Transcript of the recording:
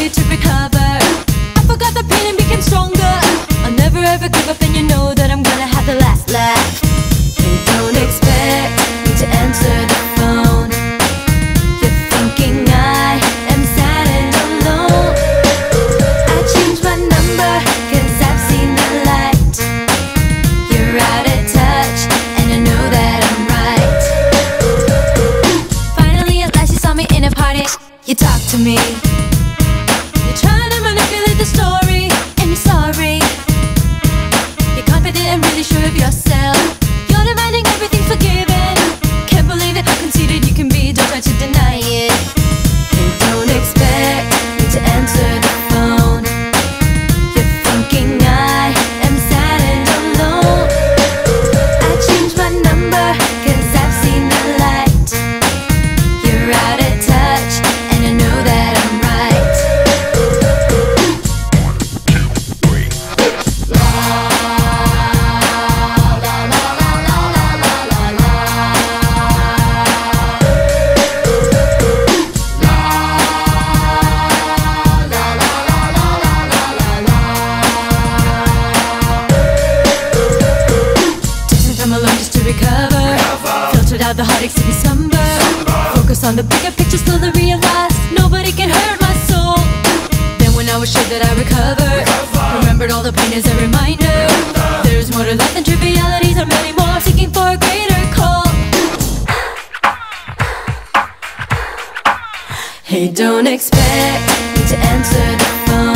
you to recover. I forgot the pain and became stronger. I'll never ever give up, and you know of yourself. Out the heartaches to be somber. Focus on the bigger picture, slowly realized nobody can hurt my soul. Then when I was sure that I recovered, remembered all the pain as a reminder. There's more to life than trivialities, or many more seeking for a greater call. Hey, don't expect me to answer the phone.